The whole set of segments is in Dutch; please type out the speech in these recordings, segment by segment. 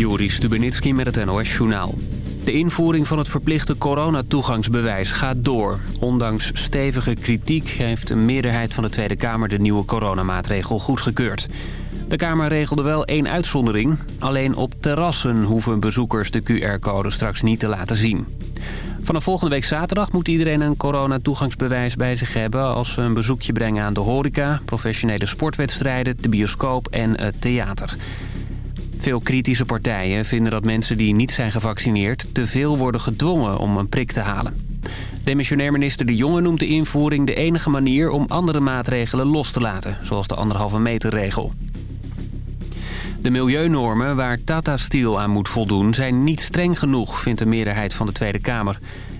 Joris Stubenitski met het NOS-journaal. De invoering van het verplichte coronatoegangsbewijs gaat door. Ondanks stevige kritiek heeft een meerderheid van de Tweede Kamer... de nieuwe coronamaatregel goedgekeurd. De Kamer regelde wel één uitzondering. Alleen op terrassen hoeven bezoekers de QR-code straks niet te laten zien. Vanaf volgende week zaterdag moet iedereen een coronatoegangsbewijs bij zich hebben... als ze een bezoekje brengen aan de horeca, professionele sportwedstrijden... de bioscoop en het theater. Veel kritische partijen vinden dat mensen die niet zijn gevaccineerd... te veel worden gedwongen om een prik te halen. Demissionair minister De Jonge noemt de invoering de enige manier... om andere maatregelen los te laten, zoals de anderhalve meter regel. De milieunormen waar Tata Steel aan moet voldoen zijn niet streng genoeg, vindt de meerderheid van de Tweede Kamer.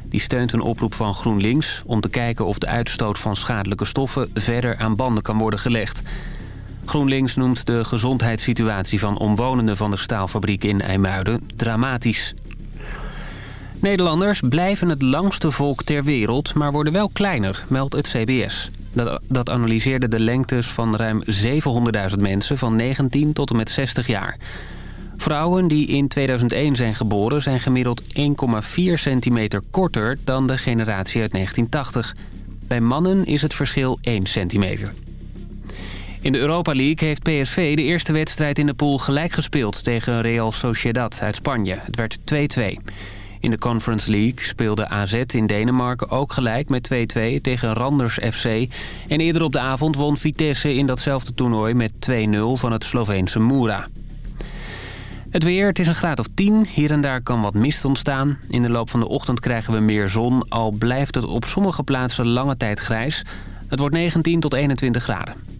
Die steunt een oproep van GroenLinks om te kijken of de uitstoot van schadelijke stoffen verder aan banden kan worden gelegd. GroenLinks noemt de gezondheidssituatie van omwonenden van de staalfabriek in IJmuiden dramatisch. Nederlanders blijven het langste volk ter wereld, maar worden wel kleiner, meldt het CBS. Dat, dat analyseerde de lengtes van ruim 700.000 mensen van 19 tot en met 60 jaar. Vrouwen die in 2001 zijn geboren zijn gemiddeld 1,4 centimeter korter dan de generatie uit 1980. Bij mannen is het verschil 1 centimeter. In de Europa League heeft PSV de eerste wedstrijd in de pool gelijk gespeeld tegen Real Sociedad uit Spanje. Het werd 2-2. In de Conference League speelde AZ in Denemarken ook gelijk met 2-2 tegen Randers FC. En eerder op de avond won Vitesse in datzelfde toernooi met 2-0 van het Sloveense Moura. Het weer, het is een graad of 10. Hier en daar kan wat mist ontstaan. In de loop van de ochtend krijgen we meer zon, al blijft het op sommige plaatsen lange tijd grijs. Het wordt 19 tot 21 graden.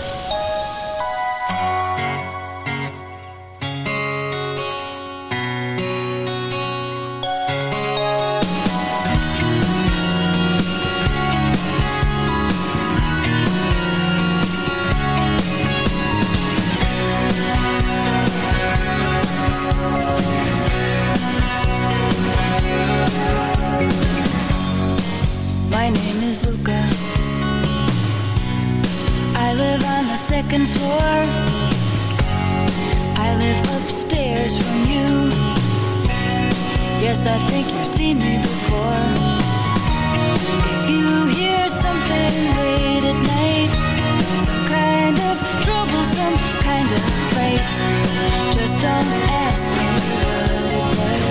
Second floor. I live upstairs from you. Yes, I think you've seen me before. If you hear something late at night Some kind of trouble, some kind of fight Just don't ask me what it was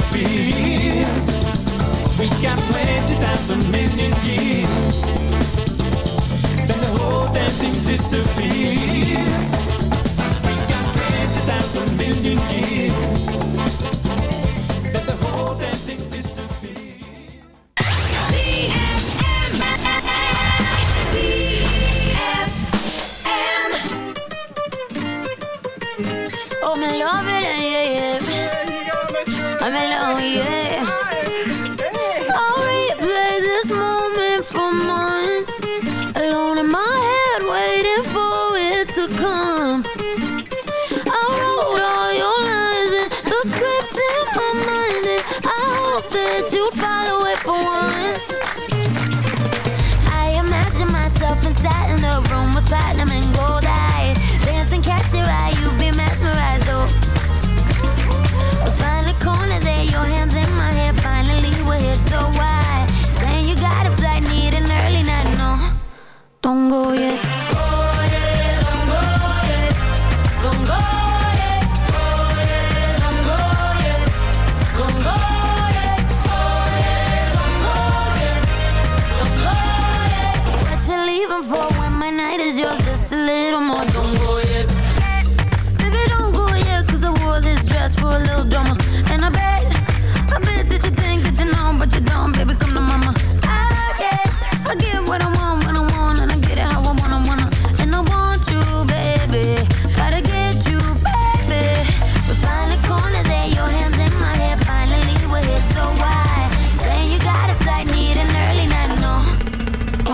to. We got plenty times a million years. Then the whole damn thing disappears.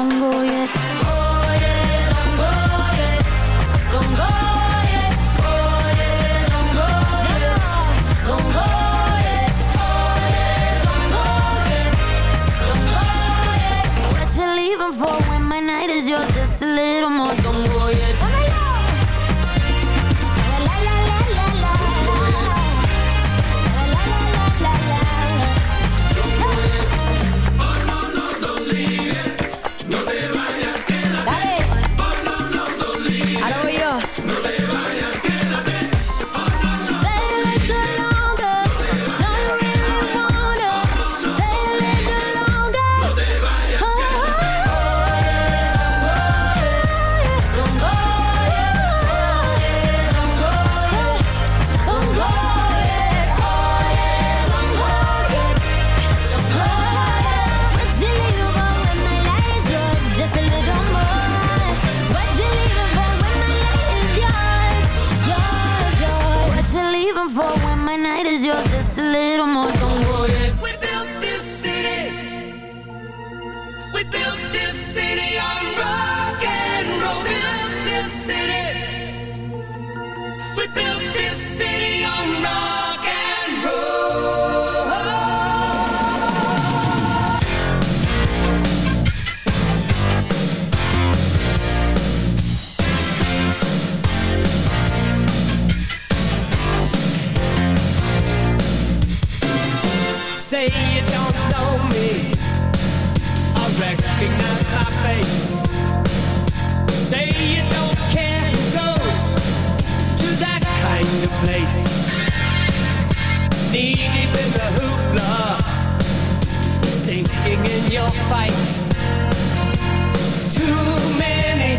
don't go yet For when my night is yours, just a little more. knee deep in the hoopla, sinking in your fight. Too many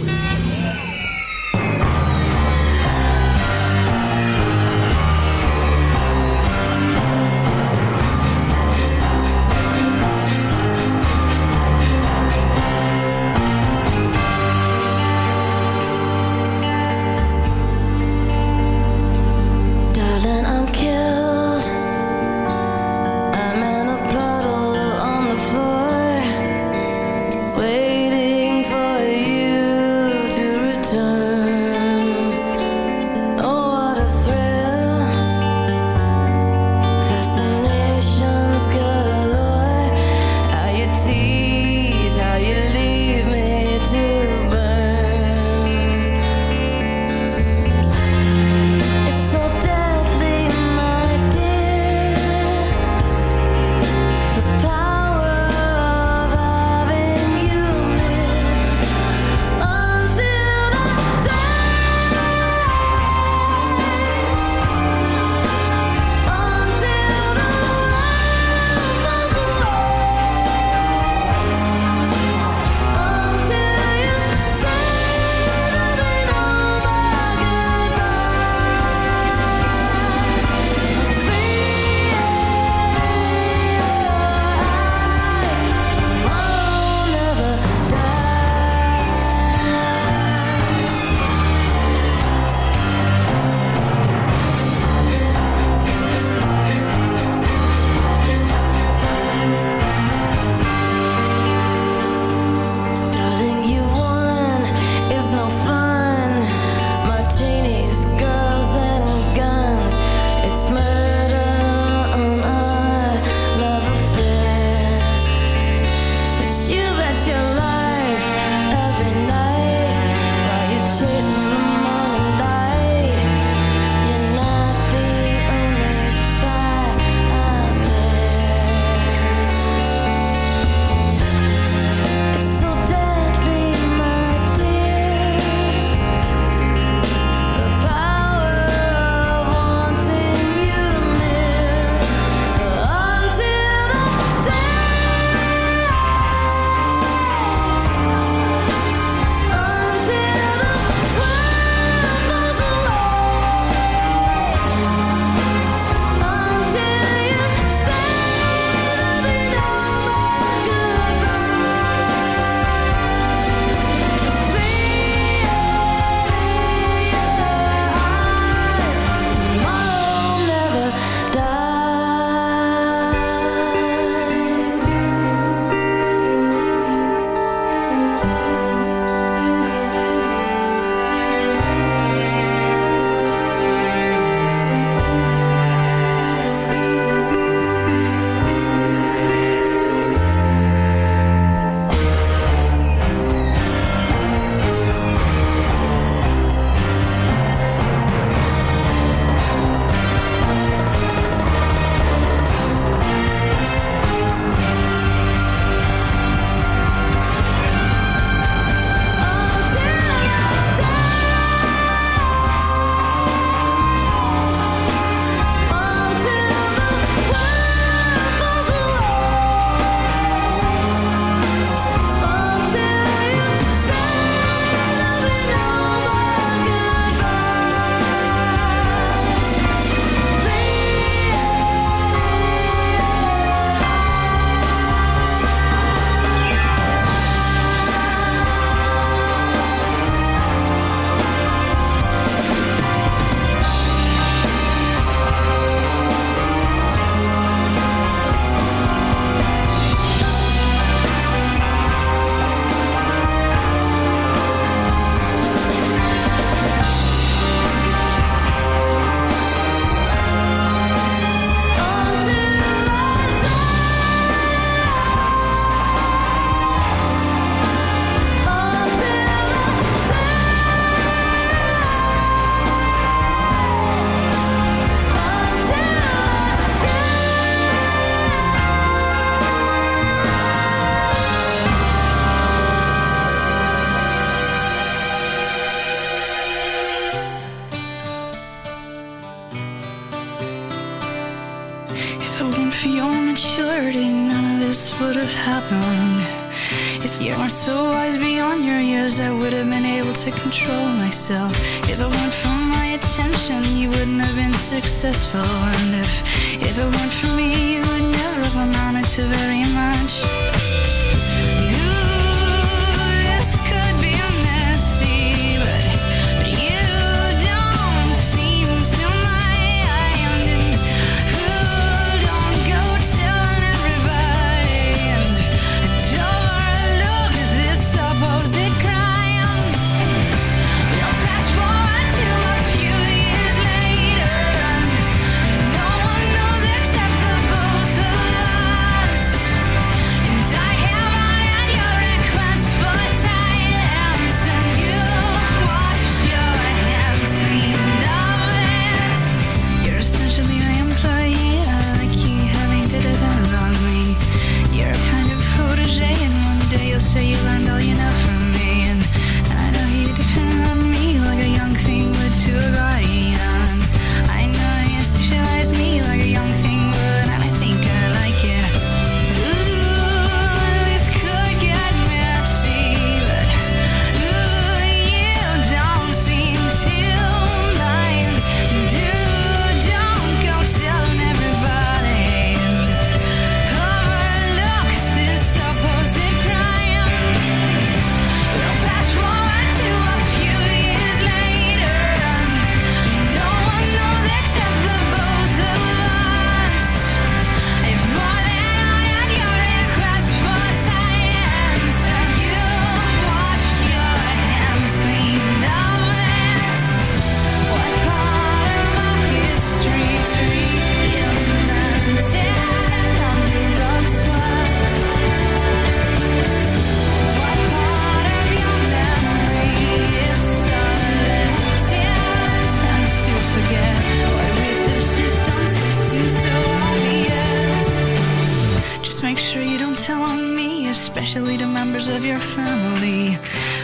especially to members of your family.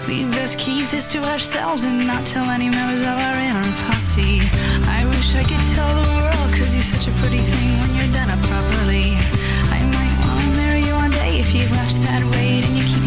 We best keep this to ourselves and not tell any members of our inner posse. I wish I could tell the world, cause you're such a pretty thing when you're done up properly. I might wanna marry you one day if you rush that weight and you keep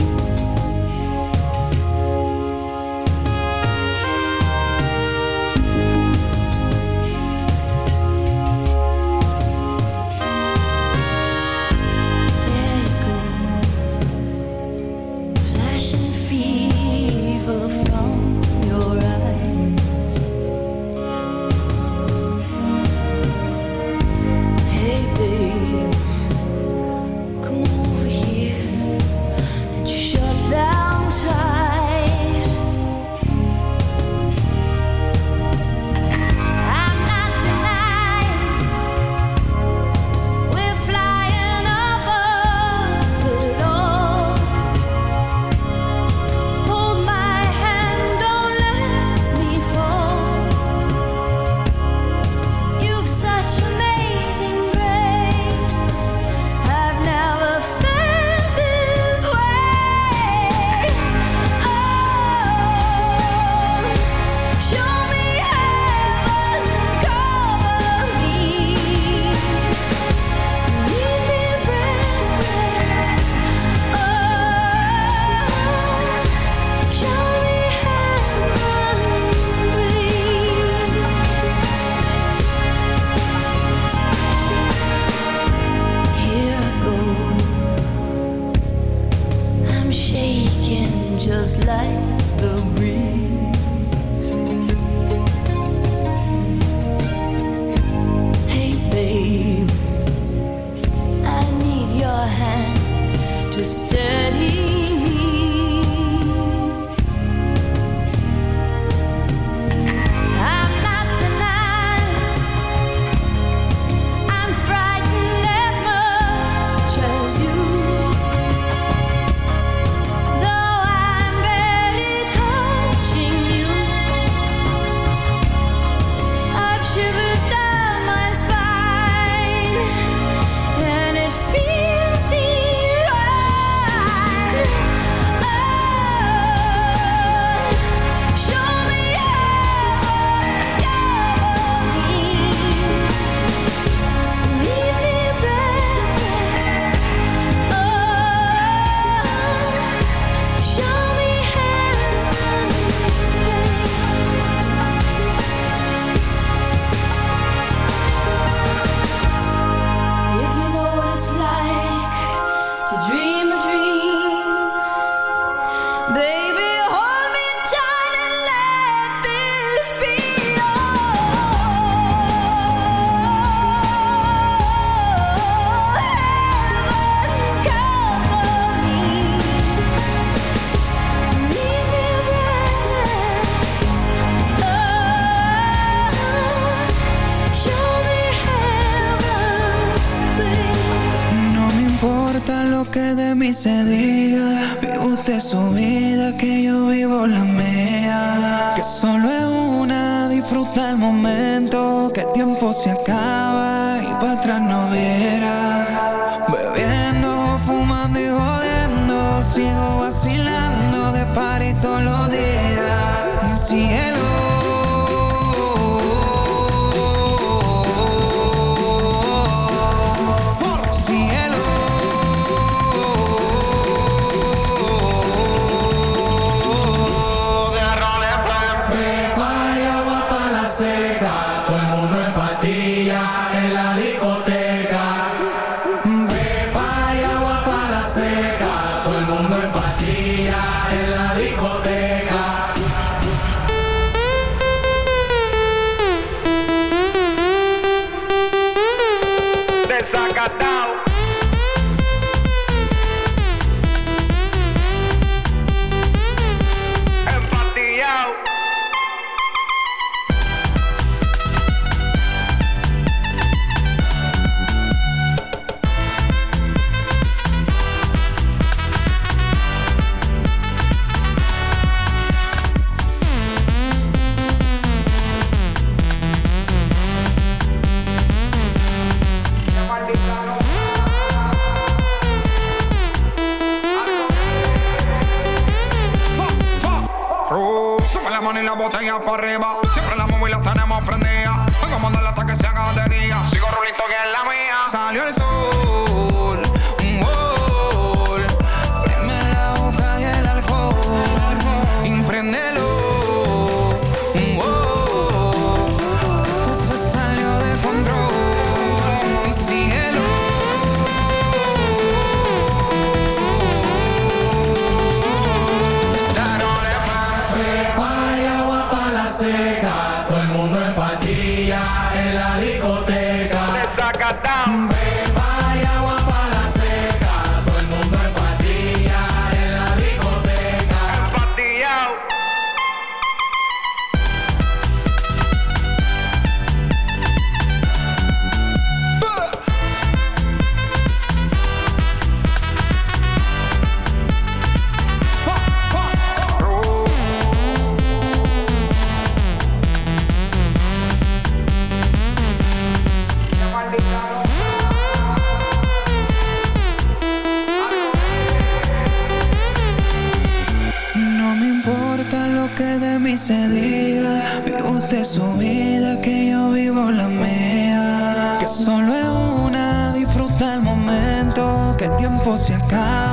Se acaba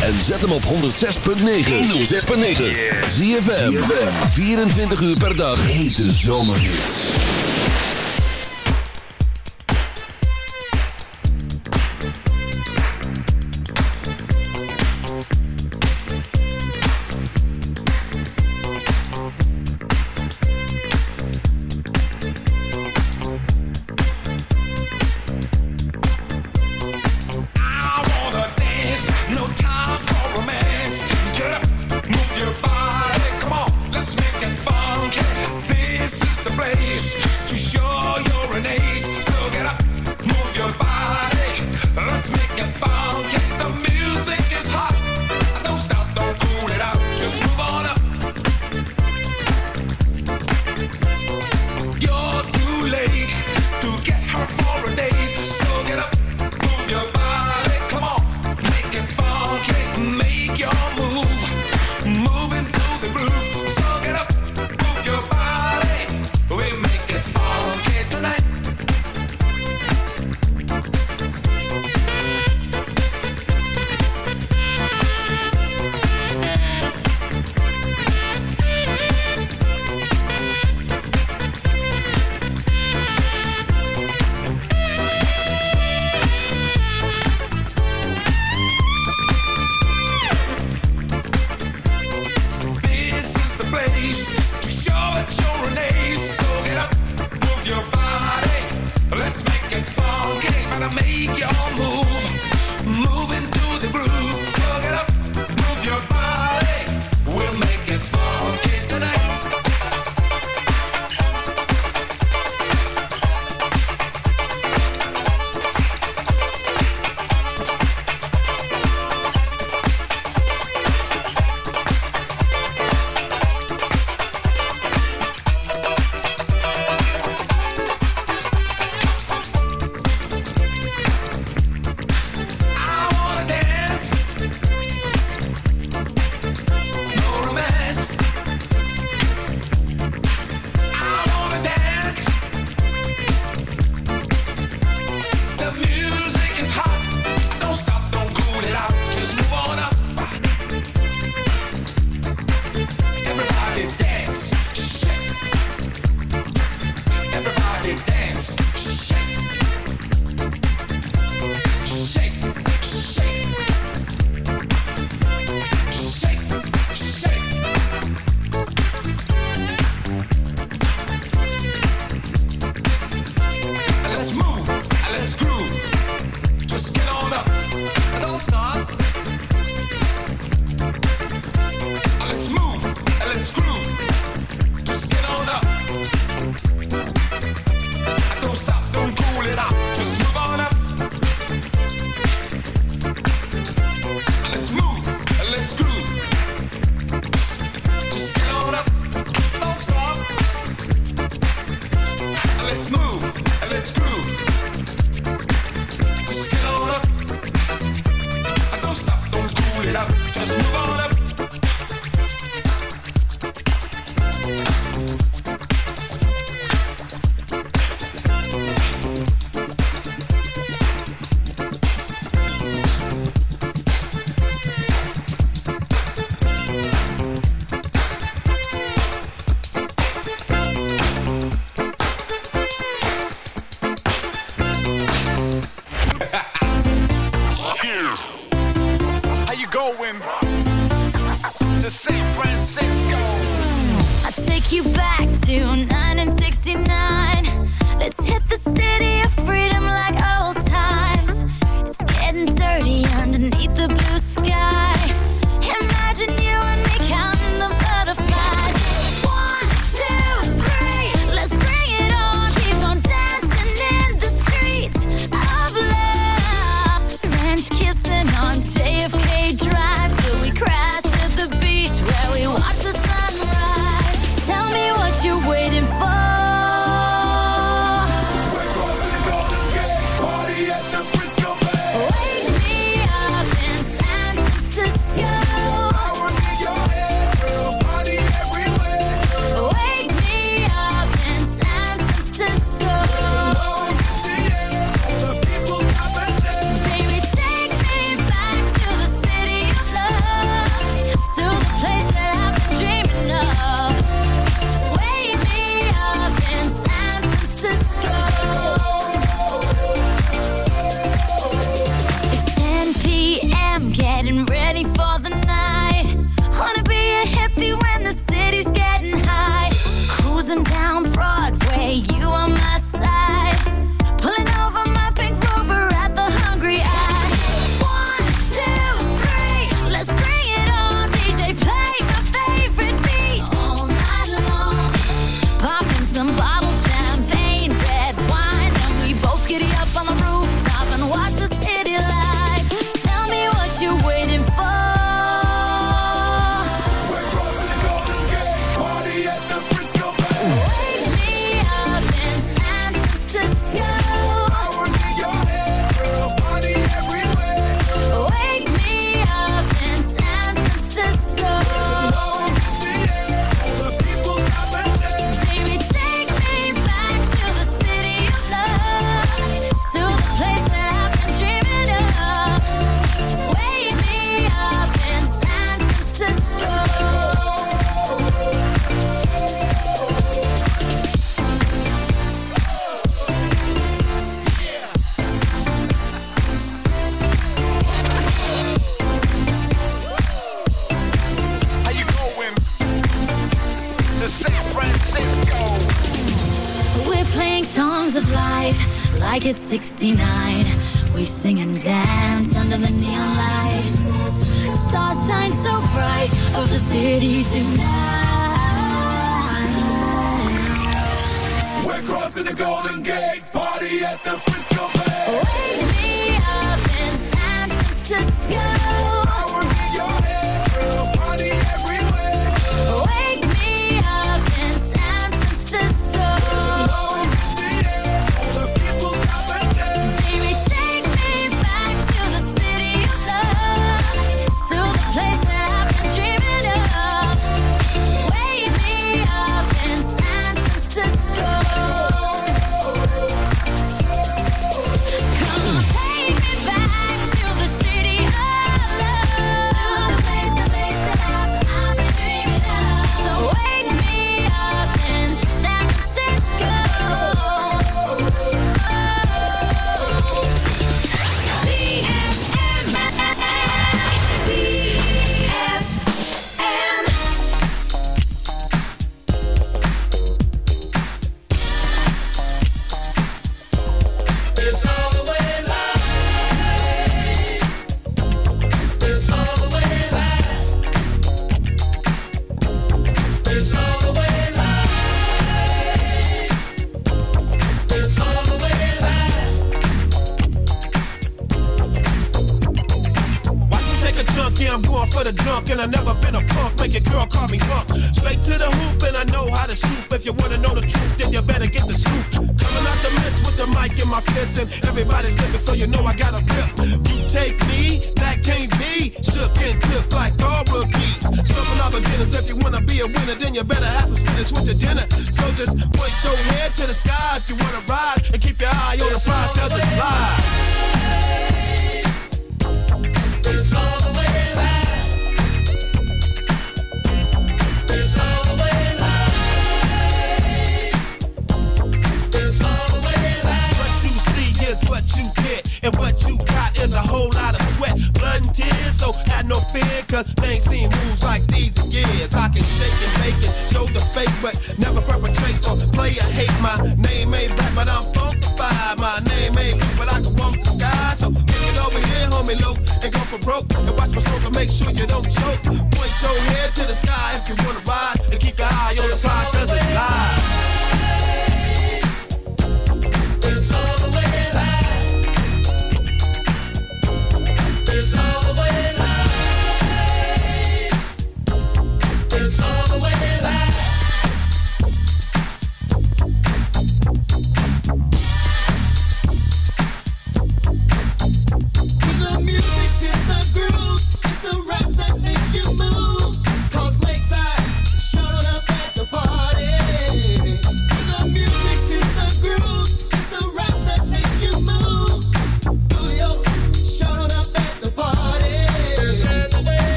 en zet hem op 106.9. 106.9. Zie je 24 uur per dag. Hete zomerhits.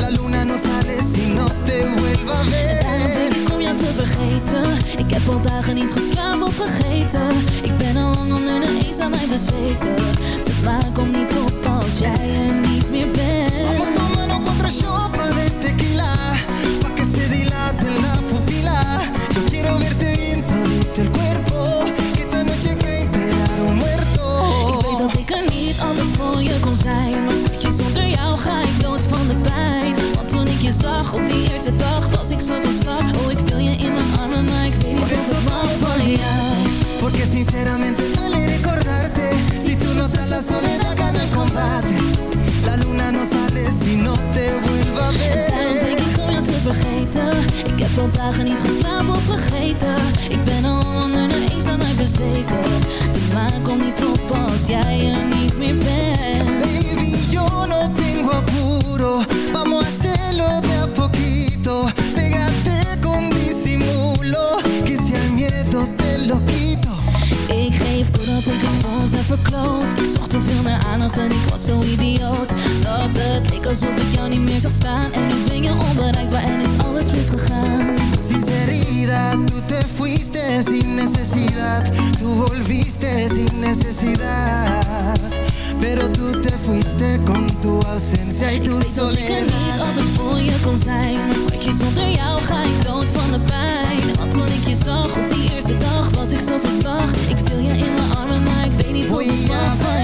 La luna no sale si no te vuelva a Daarom ver denk ik om jou te vergeten. Ik heb al dagen niet geslapen of vergeten. Ik ben al lang onder de eens aan mij bezweken. De maan komt niet op als jij er niet meer Vamos bent tomando cuatro shots de tequila Pa' que se dilate la pupila. Yo quiero verte bien todito el cuerpo Que esta noche que enterar un muerto Ik weet dat ik er niet altijd voor je kon zijn. Maar schatje, zonder jou ga ik dood van de pijn je zag op die eerste dag Was ik zo van slag Oh, ik wil je in mijn armen Maar ik weet niet eso ik van jou. Porque sinceramente duele recordarte Si tú no estás la soledad gana el combate. La luna no sale si no te vuelva a ver te vergeten. Ik heb al dagen niet geslapen of vergeten. Ik ben al onder de eens aan mij bezweken. De maan komt niet op als jij er niet meer bent. Baby, yo no tengo apuro Vamos a hacerlo de a poquito. Pégate con disimulo Que si al miedo te lo quito. Ik geef doordat ik het ons heb verkloot. Ik zocht te veel naar aandacht en ik was zo idioot. Dat het leek alsof ik jou niet meer zag staan Je onbereikbaar en is alles misgegaan. Sinceridad, tú te fuiste sin necesidad. Tú volviste sin necesidad. Pero tú te fuiste con tu ausencia y Ik tu weet dat ik er niet soledad. altijd voor je kon zijn. Maar schatje, zonder jou ga ik dood van de pijn. Want toen ik je zag op die eerste dag Was ik zo van slag. Ik viel je in mijn armen, maar ik weet niet ik Voy a mag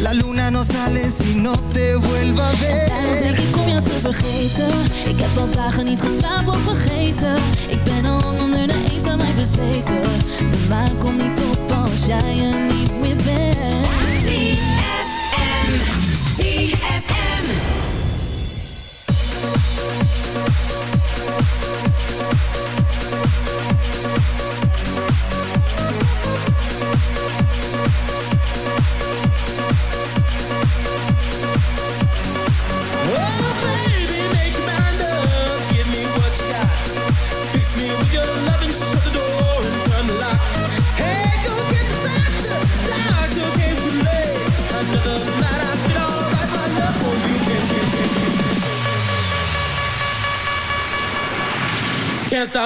La luna no sale si no te vuelva a ver. En denk ik kom jou te vergeten. Ik heb al dagen niet geslapen of vergeten. Ik ben al onder de eens aan mij bezweken. De maan komt niet op als jij er niet meer bent.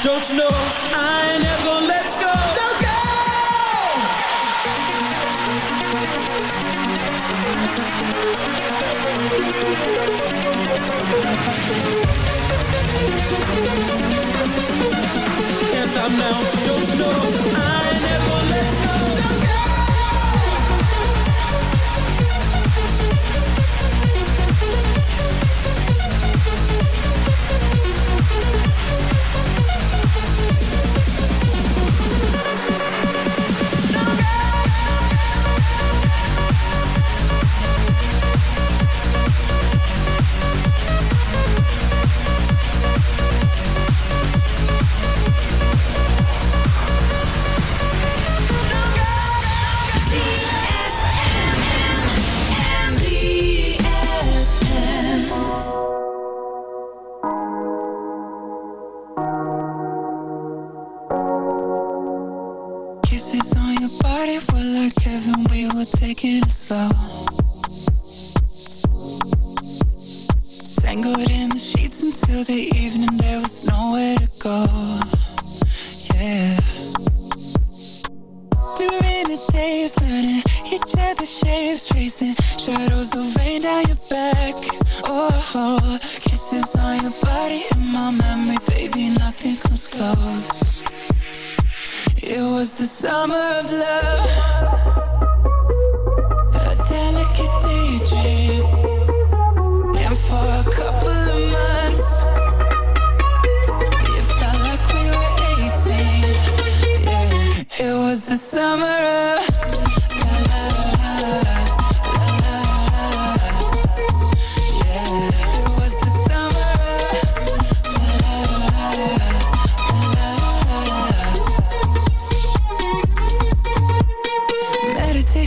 Don't you know I ain't never let you go. Don't go. Can't stop now. Don't you know?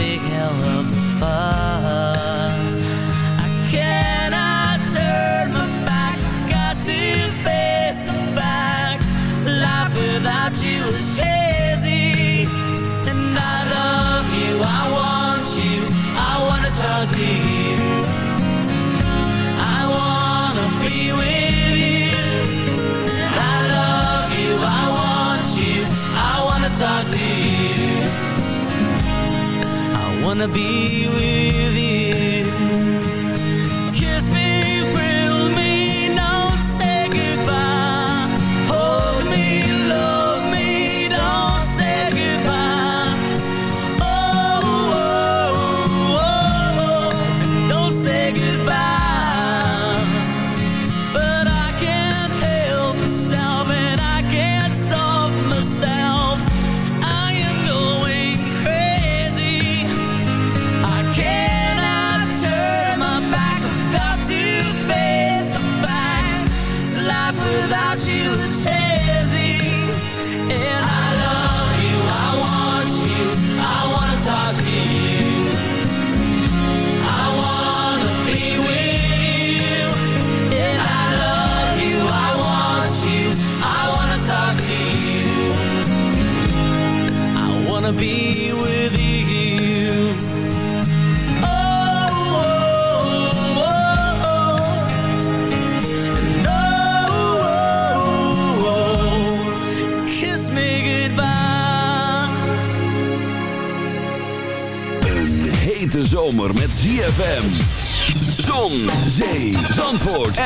Big hell of a fuss. Wanna be with you.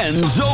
And so.